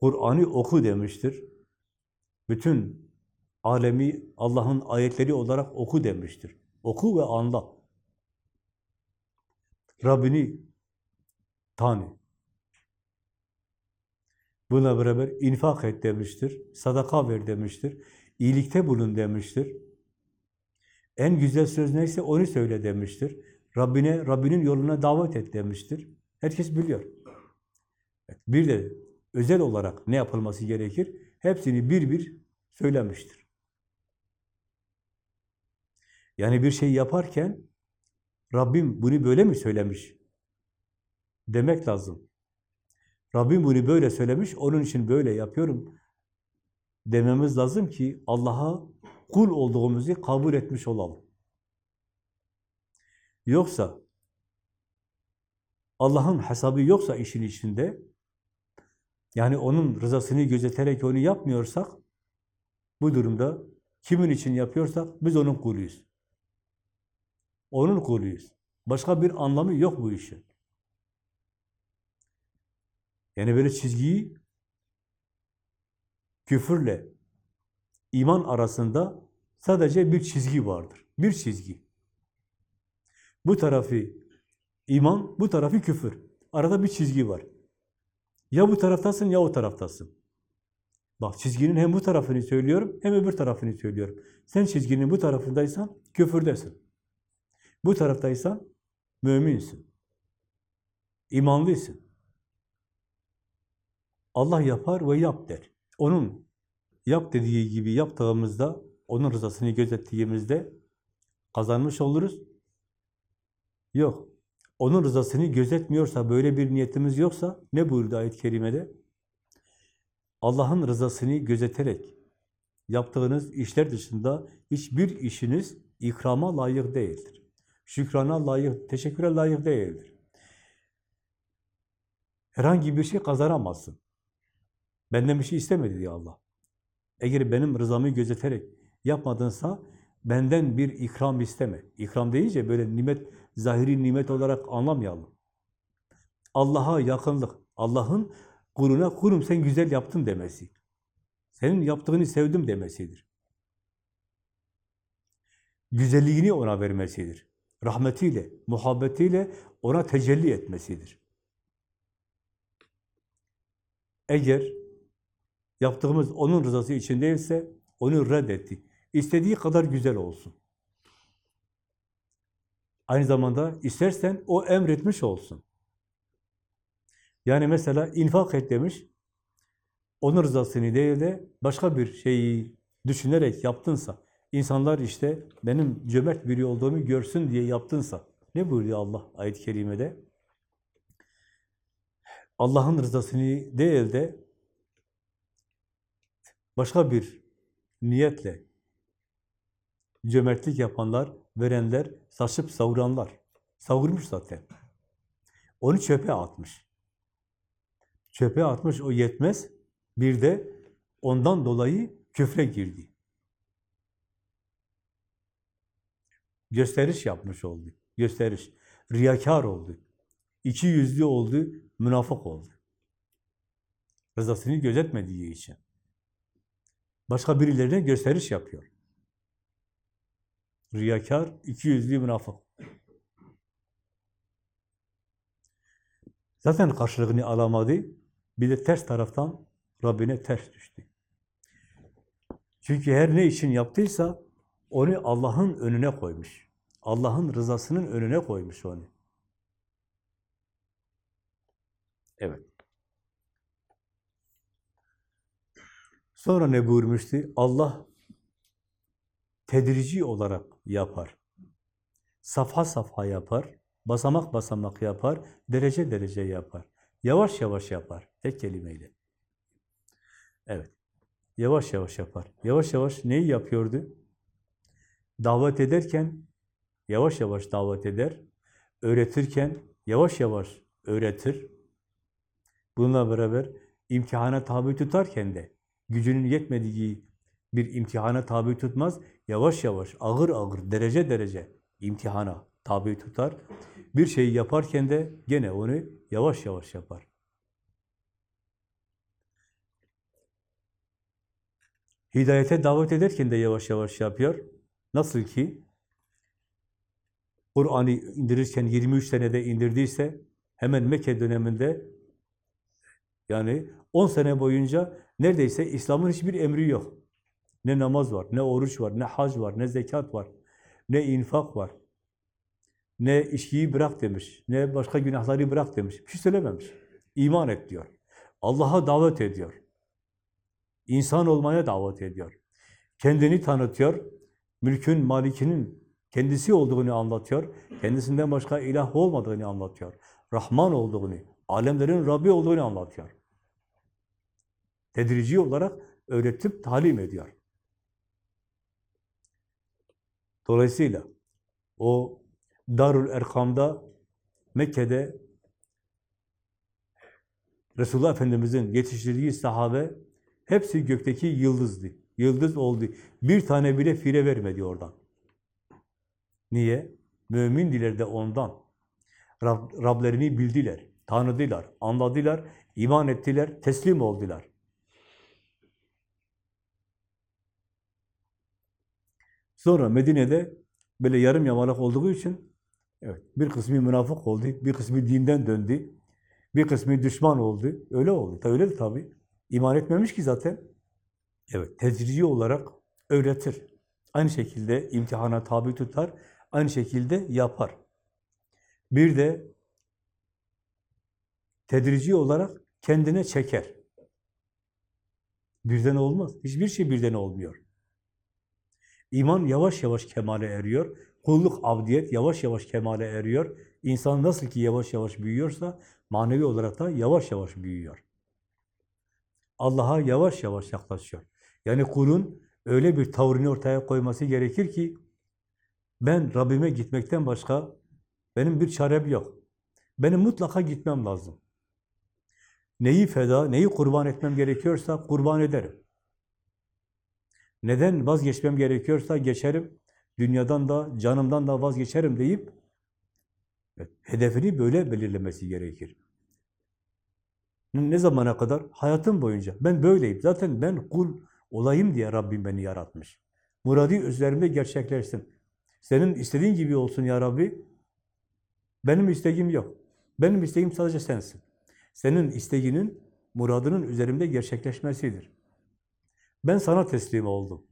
Kur'an'ı oku demiştir. Bütün alemi Allah'ın ayetleri olarak oku demiştir. Oku ve anla. Rabbini tanı. Buna beraber infak et demiştir. Sadaka ver demiştir. İyilikte bulun demiştir. En güzel söz neyse onu söyle demiştir. Rabbine, Rabbinin yoluna davet et demiştir. Herkes biliyor. Bir de özel olarak ne yapılması gerekir? Hepsini bir bir söylemiştir. Yani bir şey yaparken Rabbim bunu böyle mi söylemiş? Demek lazım. Rabbim bunu böyle söylemiş, onun için böyle yapıyorum dememiz lazım ki Allah'a kul olduğumuzu kabul etmiş olalım. Yoksa Allah'ın hesabı yoksa işin içinde yani onun rızasını gözeterek onu yapmıyorsak bu durumda kimin için yapıyorsak biz onun kuluyuz. Onun kuluyuz. Başka bir anlamı yok bu işin. Yani böyle çizgiyi küfürle iman arasında sadece bir çizgi vardır. Bir çizgi. Bu tarafı iman, bu tarafı küfür. Arada bir çizgi var. Ya bu taraftasın ya o taraftasın. Bak çizginin hem bu tarafını söylüyorum hem öbür tarafını söylüyorum. Sen çizginin bu tarafındaysan küfürdesin. Bu taraftaysan müminsin. İmanlısın. Allah yapar ve yap der. Onun yap dediği gibi yaptığımızda, onun rızasını gözettiğimizde kazanmış oluruz. Yok. Onun rızasını gözetmiyorsa, böyle bir niyetimiz yoksa, ne buyurdu ayet-i kerimede? Allah'ın rızasını gözeterek yaptığınız işler dışında hiçbir işiniz ikrama layık değildir. Şükrana layık, teşekküre layık değildir. Herhangi bir şey kazanamazsın. Benden bir şey istemedi diyor Allah. Eğer benim rızamı gözeterek yapmadınsa benden bir ikram isteme. İkram deyince böyle nimet, zahiri nimet olarak anlamayalım. Allah'a yakınlık, Allah'ın kuluna kulum sen güzel yaptın demesi. Senin yaptığını sevdim demesidir. Güzelliğini ona vermesidir. Rahmetiyle, muhabbetiyle ona tecelli etmesidir. Eğer yaptığımız onun rızası için değilse onu reddetti. İstediği kadar güzel olsun. Aynı zamanda istersen o emretmiş olsun. Yani mesela infak et demiş, onun rızasını değil de başka bir şeyi düşünerek yaptınsa, insanlar işte benim cömert biri olduğumu görsün diye yaptınsa, ne buyuruyor Allah ayet-i kerimede? Allah'ın rızasını değil de başka bir niyetle cömertlik yapanlar, verenler, saçıp savuranlar. Savurmuş zaten. Onu çöpe atmış. Çöpe atmış o yetmez. Bir de ondan dolayı küfre girdi. Gösteriş yapmış oldu. Gösteriş. Riyakar oldu. İki yüzlü oldu, münafık oldu. Rızasını gözetmediği için. Başka birilerine gösteriş yapıyor. Riyakar, iki yüzlü münafık. Zaten karşılığını alamadı. Bir de ters taraftan Rabbine ters düştü. Çünkü her ne için yaptıysa onu Allah'ın önüne koymuş. Allah'ın rızasının önüne koymuş onu. Evet. Sonra ne buyurmuştu? Allah tedrici olarak yapar. Safha safha yapar, basamak basamak yapar, derece derece yapar. Yavaş yavaş yapar, tek kelimeyle. Evet, yavaş yavaş yapar. Yavaş yavaş neyi yapıyordu? Davet ederken yavaş yavaş davet eder, öğretirken yavaş yavaş öğretir. Bununla beraber imtihana tabi tutarken de gücünün yetmediği bir imtihana tabi tutmaz, yavaş yavaş, ağır ağır, derece derece imtihana tabi tutar. Bir şeyi yaparken de gene onu yavaş yavaş yapar. Hidayete davet ederken de yavaş yavaş yapıyor. Nasıl ki Kur'an'ı indirirken 23 senede indirdiyse hemen Mekke döneminde yani 10 sene boyunca neredeyse İslam'ın hiçbir emri yok. Ne namaz var, ne oruç var, ne hac var, ne zekat var, ne infak var. Ne içkiyi bırak demiş, ne başka günahları bırak demiş. Bir şey söylememiş. İman et diyor. Allah'a davet ediyor. İnsan olmaya davet ediyor. Kendini tanıtıyor. Mülkün malikinin kendisi olduğunu anlatıyor. Kendisinden başka ilah olmadığını anlatıyor. Rahman olduğunu, alemlerin Rabbi olduğunu anlatıyor. Tedrici olarak öğretip talim ediyor. Dolayısıyla o Darül Erkam'da Mekke'de Resulullah Efendimiz'in yetiştirdiği sahabe hepsi gökteki yıldızdı. Yıldız oldu. Bir tane bile fire vermedi oradan. Niye? Mümindiler de ondan. Rab, Rablerini bildiler, tanıdılar, anladılar, iman ettiler, teslim oldular. Sonra Medine'de böyle yarım yamalak olduğu için evet, bir kısmı münafık oldu, bir kısmı dinden döndü, bir kısmı düşman oldu. Öyle oldu. Ta öyle tabii. İman etmemiş ki zaten. Evet, tedrici olarak öğretir. Aynı şekilde imtihana tabi tutar, aynı şekilde yapar. Bir de tedrici olarak kendine çeker. Birden olmaz. Hiçbir şey birden olmuyor. İman yavaş yavaş kemale eriyor. Kulluk, abdiyet yavaş yavaş kemale eriyor. İnsan nasıl ki yavaş yavaş büyüyorsa, manevi olarak da yavaş yavaş büyüyor. Allah'a yavaş yavaş yaklaşıyor. Yani kulun öyle bir tavrını ortaya koyması gerekir ki, ben Rabbime gitmekten başka benim bir çarem yok. Benim mutlaka gitmem lazım. Neyi feda, neyi kurban etmem gerekiyorsa kurban ederim. Neden vazgeçmem gerekiyorsa geçerim. Dünyadan da, canımdan da vazgeçerim deyip evet, hedefini böyle belirlemesi gerekir. Ne zamana kadar? Hayatım boyunca. Ben böyleyim. Zaten ben kul olayım diye Rabbim beni yaratmış. Muradi üzerimde gerçekleşsin. Senin istediğin gibi olsun ya Rabbi. Benim isteğim yok. Benim isteğim sadece sensin. Senin isteğinin, muradının üzerimde gerçekleşmesidir. Ben sana teslim oldum.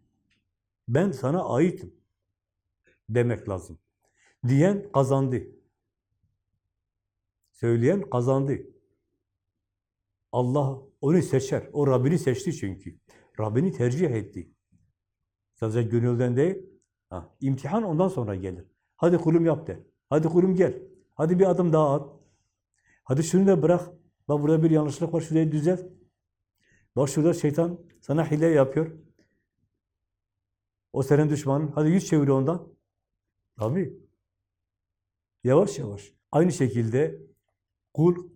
Ben sana aitim demek lazım. Diyen kazandı. Söyleyen kazandı. Allah onu seçer. O Rabbini seçti çünkü. Rabbini tercih etti. Sadece gönülden değil, ha, imtihan ondan sonra gelir. Hadi kulum yap de. Hadi kulum gel. Hadi bir adım daha at. Hadi şunu da bırak. Bak burada bir yanlışlık var, şurayı düzelt. Bak şurada şeytan sana hile yapıyor. O senin düşmanın. Hadi yüz çevir ondan. Tabii. Yavaş yavaş. Aynı şekilde kul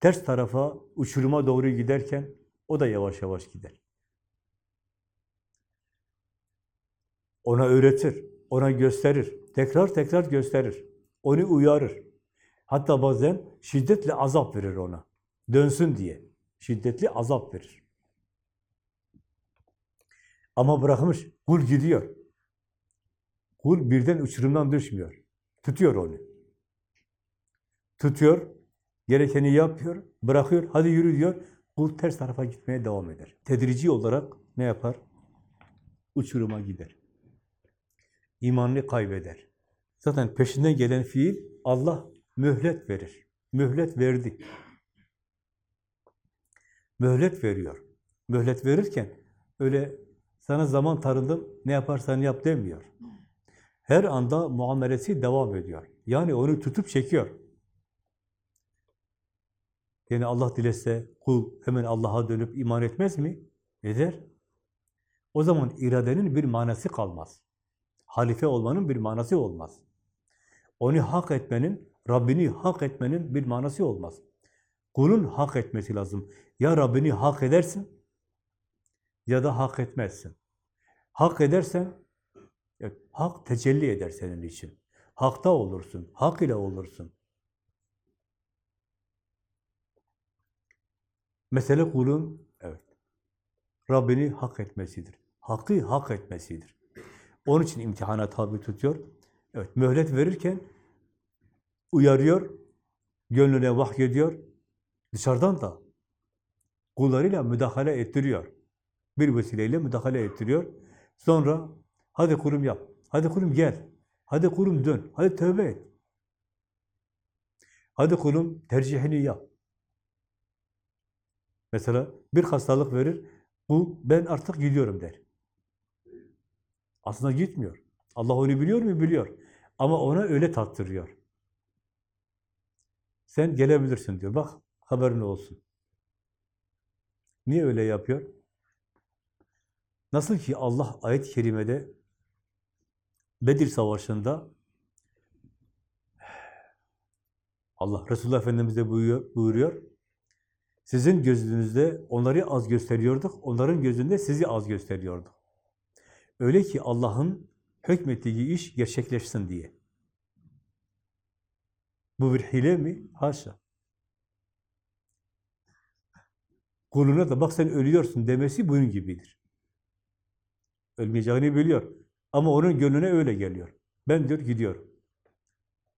ters tarafa, uçuruma doğru giderken o da yavaş yavaş gider. Ona öğretir, ona gösterir, tekrar tekrar gösterir, onu uyarır. Hatta bazen şiddetle azap verir ona, dönsün diye. Şiddetli azap verir. Ama bırakmış, kul gidiyor. Kul birden uçurumdan düşmüyor. Tutuyor onu. Tutuyor, gerekeni yapıyor, bırakıyor, hadi yürü diyor. Kul ters tarafa gitmeye devam eder. Tedrici olarak ne yapar? Uçuruma gider. İmanını kaybeder. Zaten peşinden gelen fiil Allah mühlet verir. Mühlet verdi. Mühlet veriyor. Mühlet verirken öyle sana zaman tanıdım, ne yaparsan yap demiyor. Her anda muamelesi devam ediyor. Yani onu tutup çekiyor. Yani Allah dilese kul hemen Allah'a dönüp iman etmez mi? Eder. O zaman iradenin bir manası kalmaz. Halife olmanın bir manası olmaz. Onu hak etmenin, Rabbini hak etmenin bir manası olmaz. Kulun hak etmesi lazım. Ya Rabbini hak edersin ya da hak etmezsin. Hak edersen evet, hak tecelli eder senin için. Hakta olursun, hak ile olursun. Mesele kulun evet, Rabbini hak etmesidir. hakkı hak etmesidir. Onun için imtihana tabi tutuyor. Evet, mühlet verirken uyarıyor, gönlüne vahyediyor, dışarıdan da kullarıyla müdahale ettiriyor. Bir vesileyle müdahale ettiriyor. Sonra hadi kulum yap, hadi kulum gel, hadi kulum dön, hadi tövbe et. Hadi kulum tercihini yap. Mesela bir hastalık verir, kul ben artık gidiyorum der. Aslında gitmiyor. Allah onu biliyor mu? Biliyor. Ama ona öyle tattırıyor. Sen gelebilirsin diyor. Bak haberin olsun. Niye öyle yapıyor? Nasıl ki Allah ayet-i kerimede Bedir Savaşı'nda Allah Resulullah Efendimiz de buyuruyor, buyuruyor. Sizin gözünüzde onları az gösteriyorduk, onların gözünde sizi az gösteriyorduk. Öyle ki Allah'ın hükmettiği iş gerçekleşsin diye. Bu bir hile mi? Haşa. Kuluna da bak sen ölüyorsun demesi bunun gibidir. Ölmeyeceğini biliyor. Ama onun gönlüne öyle geliyor. Ben diyor gidiyorum.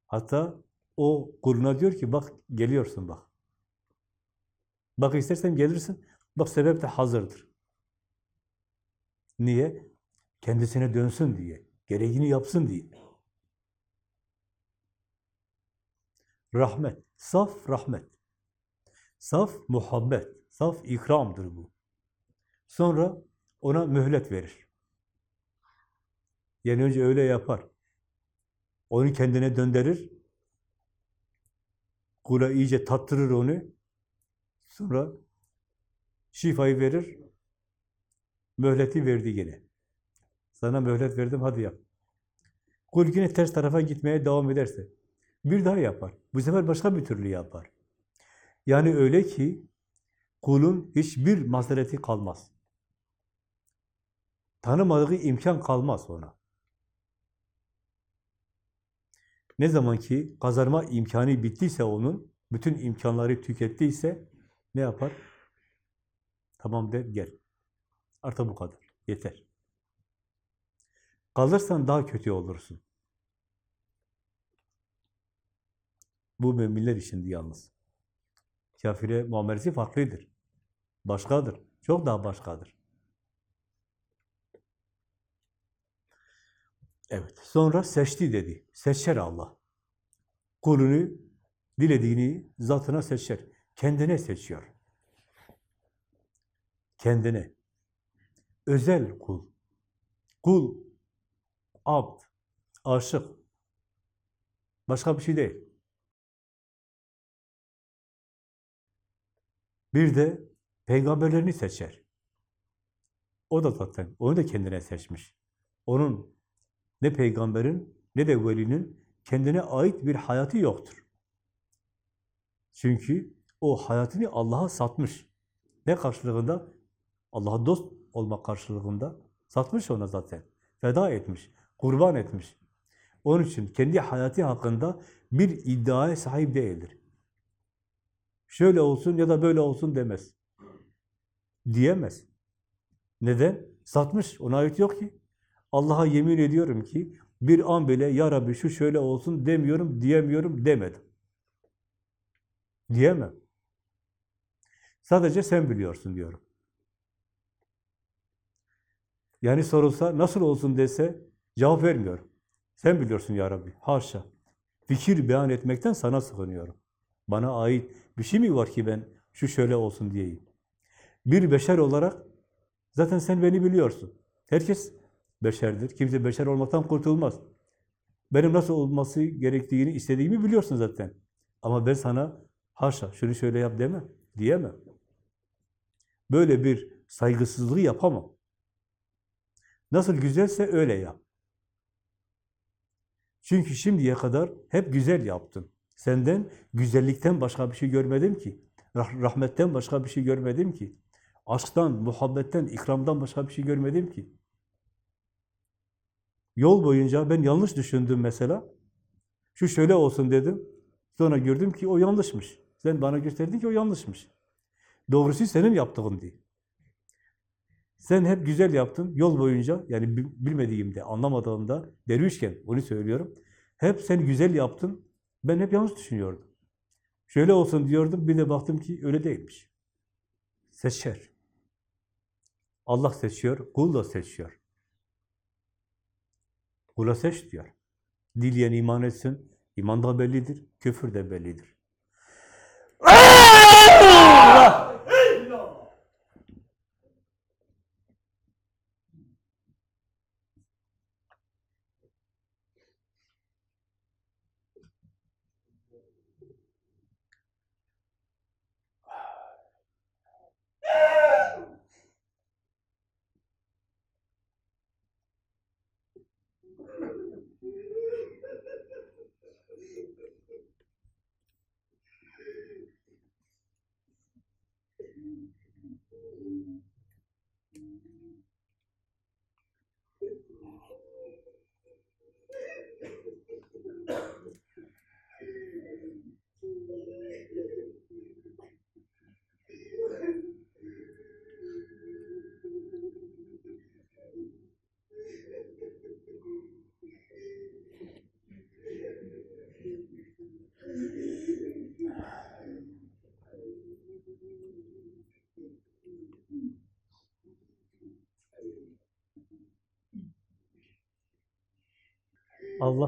Hatta o kuluna diyor ki bak geliyorsun bak. Bak istersen gelirsin. Bak sebep de hazırdır. Niye? Kendisine dönsün diye. Gereğini yapsın diye. Rahmet. Saf rahmet. Saf muhabbet. Saf ikramdır bu. Sonra ona mühlet verir. Yani önce öyle yapar. Onu kendine döndürür. Kula iyice tattırır onu. Sonra şifayı verir. Mühleti verdi gene. Sana mühlet verdim, hadi yap. Kul yine ters tarafa gitmeye devam ederse, bir daha yapar. Bu sefer başka bir türlü yapar. Yani öyle ki, kulun hiçbir mazereti kalmaz. Tanımadığı imkan kalmaz ona. Ne zaman ki kazanma imkanı bittiyse onun, bütün imkanları tükettiyse, ne yapar? Tamam der, gel. Artık bu kadar, yeter. Kalırsan daha kötü olursun. Bu müminler içindi yalnız. Kafire muamelesi farklıdır. Başkadır. Çok daha başkadır. Evet. Sonra seçti dedi. Seçer Allah. Kulunu, dilediğini zatına seçer. Kendine seçiyor. Kendine. Özel kul. Kul abd, aşık. Başka bir şey değil. Bir de peygamberlerini seçer. O da zaten, onu da kendine seçmiş. Onun ne peygamberin ne de velinin kendine ait bir hayatı yoktur. Çünkü o hayatını Allah'a satmış. Ne karşılığında? Allah'a dost olmak karşılığında satmış ona zaten. Feda etmiş kurban etmiş. Onun için kendi hayatı hakkında bir iddiaya sahip değildir. Şöyle olsun ya da böyle olsun demez. Diyemez. Neden? Satmış, ona ait yok ki. Allah'a yemin ediyorum ki bir an bile ya Rabbi şu şöyle olsun demiyorum, diyemiyorum demedim. Diyemem. Sadece sen biliyorsun diyorum. Yani sorulsa nasıl olsun dese Cevap vermiyor. Sen biliyorsun ya Rabbi. Haşa. Fikir beyan etmekten sana sığınıyorum. Bana ait bir şey mi var ki ben şu şöyle olsun diyeyim. Bir beşer olarak zaten sen beni biliyorsun. Herkes beşerdir. Kimse beşer olmaktan kurtulmaz. Benim nasıl olması gerektiğini, istediğimi biliyorsun zaten. Ama ben sana haşa şunu şöyle yap deme, diyemem. Böyle bir saygısızlığı yapamam. Nasıl güzelse öyle yap. Çünkü şimdiye kadar hep güzel yaptın. Senden güzellikten başka bir şey görmedim ki. Rahmetten başka bir şey görmedim ki. Aşktan, muhabbetten, ikramdan başka bir şey görmedim ki. Yol boyunca ben yanlış düşündüm mesela. Şu şöyle olsun dedim. Sonra gördüm ki o yanlışmış. Sen bana gösterdin ki o yanlışmış. Doğrusu senin yaptığın değil. Sen hep güzel yaptın yol boyunca, yani bi- bilmediğimde, anlamadığımda, dervişken onu söylüyorum. Hep sen güzel yaptın, ben hep yanlış düşünüyordum. Şöyle olsun diyordum, bir de baktım ki öyle değilmiş. Seçer. Allah seçiyor, kul da seçiyor. Kula seç diyor. Dileyen iman etsin, iman da bellidir, küfür de bellidir. Allah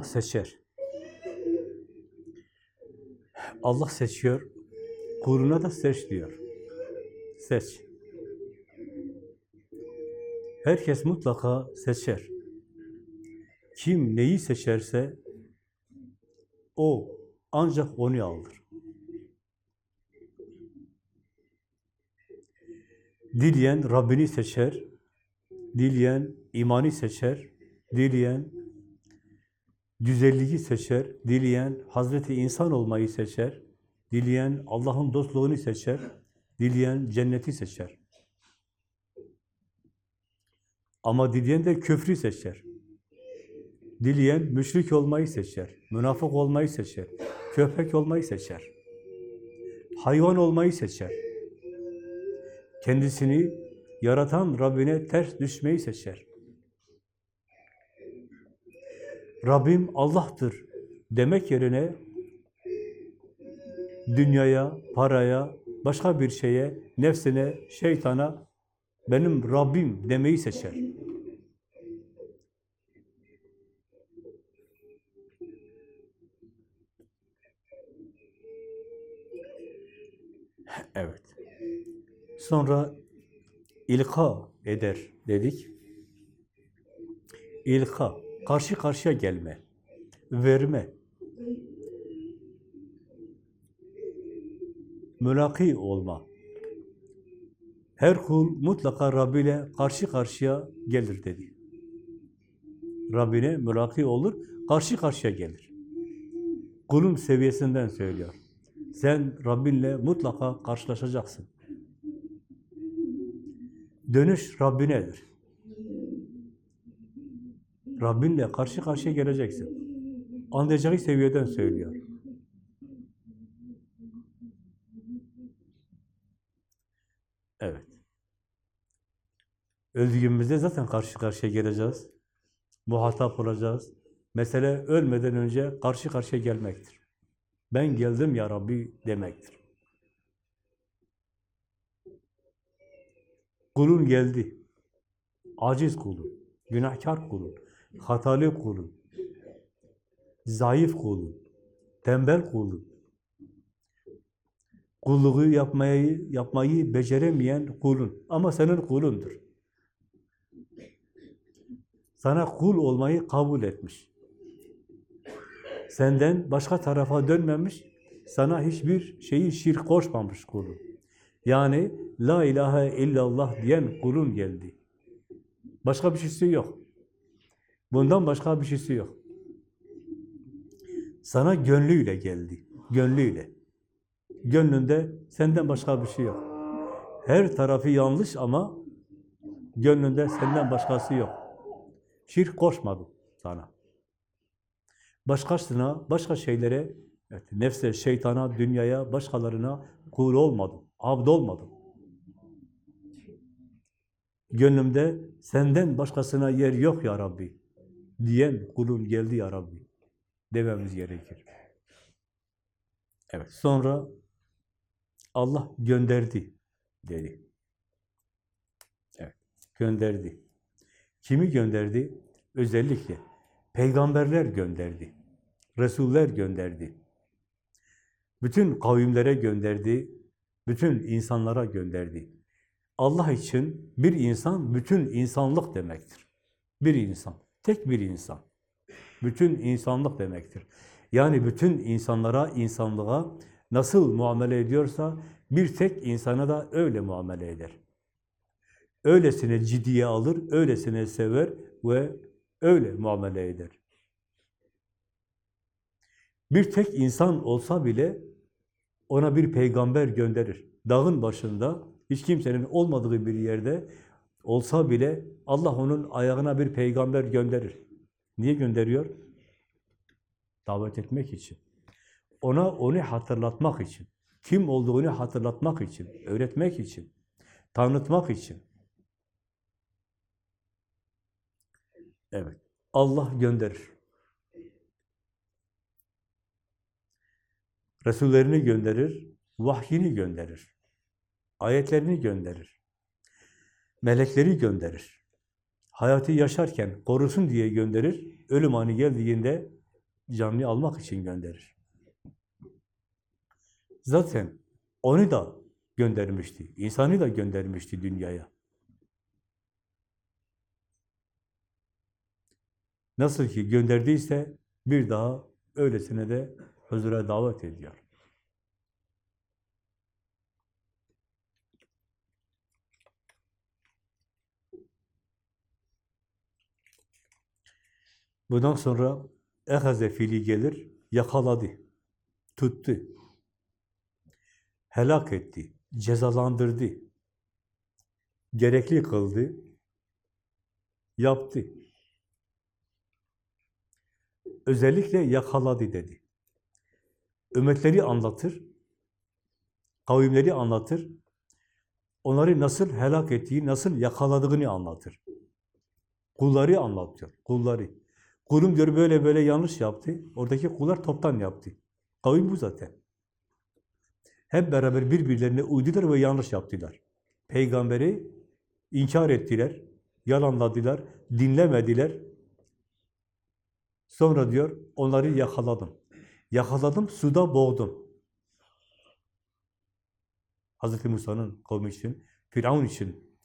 seçer. Allah seçiyor. Kuluna da seç diyor. Seç. Herkes mutlaka seçer. Kim neyi seçerse o ancak onu alır. Dileyen Rabbini seçer, dileyen imani seçer, dileyen güzelliği seçer, dileyen Hazreti insan olmayı seçer, dileyen Allah'ın dostluğunu seçer, dileyen cenneti seçer. Ama dileyen de küfrü seçer. Dileyen müşrik olmayı seçer, münafık olmayı seçer, köpek olmayı seçer, hayvan olmayı seçer. Kendisini yaratan Rabbine ters düşmeyi seçer. Rabbim Allah'tır demek yerine dünyaya, paraya, başka bir şeye, nefsine, şeytana benim Rabbim demeyi seçer. Evet. Sonra ilka eder dedik. İlka, karşı karşıya gelme, verme. Mülaki olma. Her kul mutlaka Rabbi ile karşı karşıya gelir dedi. Rabbine mülaki olur, karşı karşıya gelir. Kulun seviyesinden söylüyor. Sen Rabbinle mutlaka karşılaşacaksın. Dönüş Rabbinedir. Rabbinle karşı karşıya geleceksin. Anlayacağı seviyeden söylüyor. Evet. Öldüğümüzde zaten karşı karşıya geleceğiz. Muhatap olacağız. Mesele ölmeden önce karşı karşıya gelmektir. Ben geldim ya Rabbi demektir. Kulun geldi. Aciz kulun, günahkar kulun, hatalı kulun, zayıf kulun, tembel kulun, kulluğu yapmayı yapmayı beceremeyen kulun ama senin kulundur. Sana kul olmayı kabul etmiş. Senden başka tarafa dönmemiş, sana hiçbir şeyi şirk koşmamış kulun. Yani la ilahe illallah diyen kulun geldi. Başka bir şeysi yok. Bundan başka bir şeysi yok. Sana gönlüyle geldi. Gönlüyle. Gönlünde senden başka bir şey yok. Her tarafı yanlış ama gönlünde senden başkası yok. Şirk koşmadı sana. Başkasına, başka şeylere, evet, nefse, şeytana, dünyaya, başkalarına kul olmadım, abd olmadım. gönlümde senden başkasına yer yok ya Rabbi diyen kulun geldi ya Rabbi dememiz gerekir. Evet, sonra Allah gönderdi dedi. Evet, gönderdi. Kimi gönderdi? Özellikle peygamberler gönderdi. Resuller gönderdi. Bütün kavimlere gönderdi. Bütün insanlara gönderdi. Allah için bir insan bütün insanlık demektir. Bir insan, tek bir insan. Bütün insanlık demektir. Yani bütün insanlara, insanlığa nasıl muamele ediyorsa bir tek insana da öyle muamele eder. Öylesine ciddiye alır, öylesine sever ve öyle muamele eder. Bir tek insan olsa bile ona bir peygamber gönderir. Dağın başında, hiç kimsenin olmadığı bir yerde olsa bile Allah onun ayağına bir peygamber gönderir. Niye gönderiyor? Davet etmek için. Ona onu hatırlatmak için. Kim olduğunu hatırlatmak için, öğretmek için, tanıtmak için. Evet, Allah gönderir. Resullerini gönderir, vahyini gönderir. Ayetlerini gönderir. Melekleri gönderir. Hayatı yaşarken korusun diye gönderir. Ölüm anı geldiğinde canını almak için gönderir. Zaten onu da göndermişti. insanı da göndermişti dünyaya. Nasıl ki gönderdiyse bir daha öylesine de huzura davet ediyor. Bundan sonra ehaze fili gelir, yakaladı, tuttu, helak etti, cezalandırdı, gerekli kıldı, yaptı. Özellikle yakaladı dedi. Ümmetleri anlatır, kavimleri anlatır, onları nasıl helak ettiği, nasıl yakaladığını anlatır. Kulları anlatıyor, kulları. Kulum diyor böyle böyle yanlış yaptı, oradaki kullar toptan yaptı. Kavim bu zaten. Hep beraber birbirlerine uydular ve yanlış yaptılar. Peygamberi inkar ettiler, yalanladılar, dinlemediler. Sonra diyor, onları yakaladım. Yakaladım, suda boğdum. Hazreti Musa'nın kavmi için, Firavun için,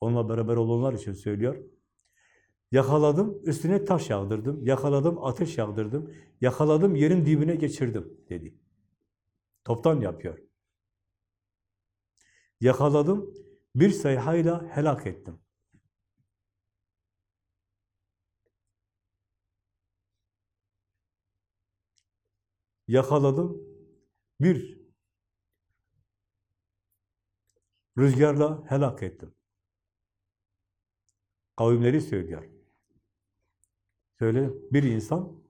onunla beraber olanlar için söylüyor. Yakaladım, üstüne taş yağdırdım, yakaladım, ateş yağdırdım, yakaladım, yerin dibine geçirdim dedi. Toptan yapıyor. Yakaladım, bir sayhayla helak ettim. Yakaladım, bir rüzgarla helak ettim. Kavimleri söylüyor. Söyle, bir insan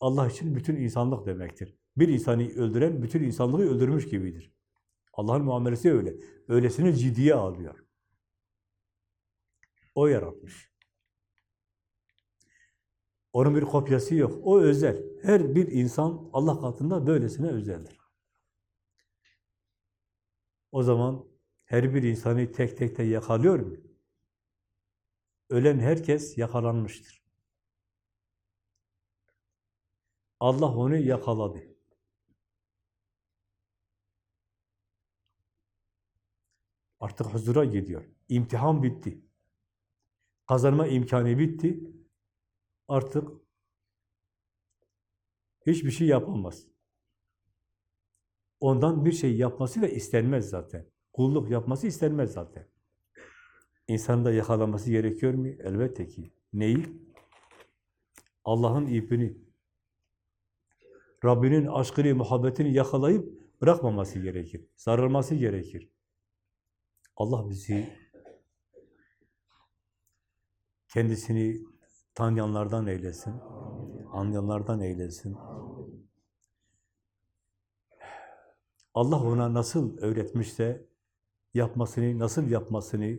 Allah için bütün insanlık demektir. Bir insanı öldüren bütün insanlığı öldürmüş gibidir. Allah'ın muamelesi öyle. Öylesine ciddiye alıyor. O yaratmış. Onun bir kopyası yok. O özel. Her bir insan Allah katında böylesine özeldir. O zaman her bir insanı tek tek de yakalıyor mu? Ölen herkes yakalanmıştır. Allah onu yakaladı. Artık huzura gidiyor. İmtihan bitti. Kazanma imkanı bitti. Artık hiçbir şey yapamaz. Ondan bir şey yapması da istenmez zaten. Kulluk yapması istenmez zaten. İnsanın da yakalaması gerekiyor mu? Elbette ki. Neyi? Allah'ın ipini, Rabbinin aşkını, muhabbetini yakalayıp bırakmaması gerekir. Sarılması gerekir. Allah bizi kendisini tanıyanlardan eylesin, anlayanlardan eylesin. Allah ona nasıl öğretmişse yapmasını, nasıl yapmasını,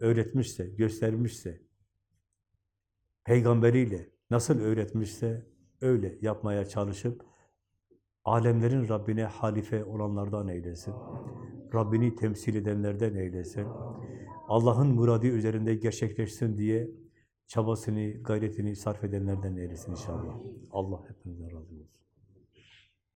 öğretmişse, göstermişse, peygamberiyle nasıl öğretmişse öyle yapmaya çalışıp alemlerin Rabbine halife olanlardan eylesin. Rabbini temsil edenlerden eylesin. Allah'ın muradı üzerinde gerçekleşsin diye çabasını, gayretini sarf edenlerden eylesin inşallah. Allah hepinizden razı olsun.